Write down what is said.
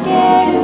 get